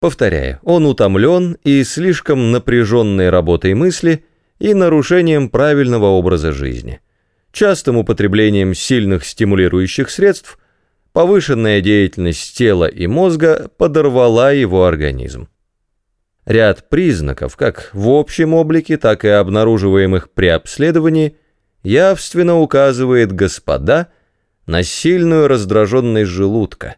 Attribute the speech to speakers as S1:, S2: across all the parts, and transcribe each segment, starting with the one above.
S1: Повторяю, он утомлен и слишком напряженной работой мысли и нарушением правильного образа жизни. Частым употреблением сильных стимулирующих средств повышенная деятельность тела и мозга подорвала его организм. Ряд признаков, как в общем облике, так и обнаруживаемых при обследовании, явственно указывает господа на сильную раздраженность желудка,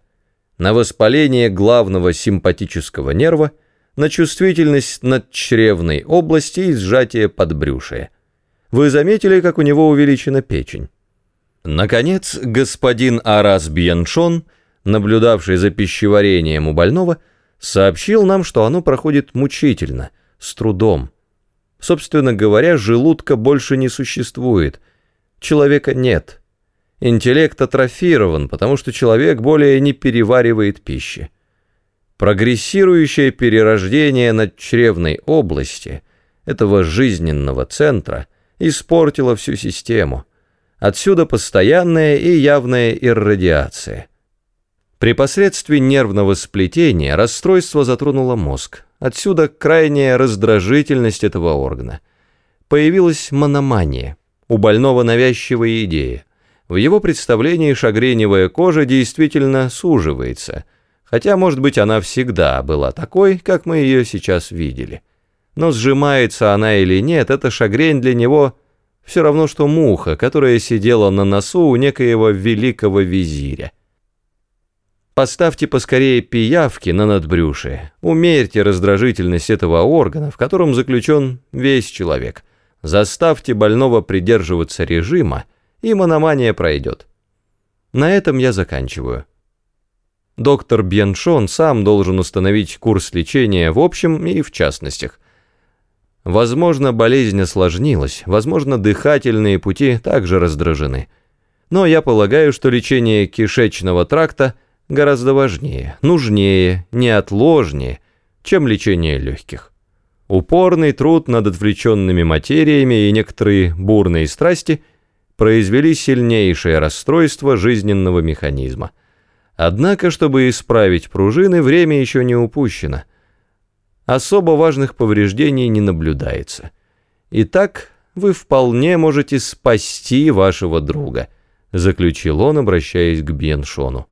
S1: на воспаление главного симпатического нерва, на чувствительность надчревной области и сжатие подбрюшия. Вы заметили, как у него увеличена печень? Наконец, господин Арас Бьяншон, наблюдавший за пищеварением у больного, сообщил нам, что оно проходит мучительно, с трудом. Собственно говоря, желудка больше не существует, человека нет – Интеллект атрофирован, потому что человек более не переваривает пищи. Прогрессирующее перерождение надчревной области, этого жизненного центра, испортило всю систему. Отсюда постоянная и явная иррадиация. При последствии нервного сплетения расстройство затронуло мозг. Отсюда крайняя раздражительность этого органа. Появилась мономания, у больного навязчивая идея – в его представлении шагреневая кожа действительно суживается, хотя, может быть, она всегда была такой, как мы ее сейчас видели. Но сжимается она или нет, эта шагрень для него все равно, что муха, которая сидела на носу у некоего великого визиря. Поставьте поскорее пиявки на надбрюшие, умерьте раздражительность этого органа, в котором заключен весь человек, заставьте больного придерживаться режима, и мономания пройдет. На этом я заканчиваю. Доктор Бьеншон сам должен установить курс лечения в общем и в частностях. Возможно, болезнь осложнилась, возможно, дыхательные пути также раздражены. Но я полагаю, что лечение кишечного тракта гораздо важнее, нужнее, неотложнее, чем лечение легких. Упорный труд над отвлеченными материями и некоторые бурные страсти – произвели сильнейшее расстройство жизненного механизма. Однако, чтобы исправить пружины, время еще не упущено. Особо важных повреждений не наблюдается. Итак, вы вполне можете спасти вашего друга, заключил он, обращаясь к Бьеншону.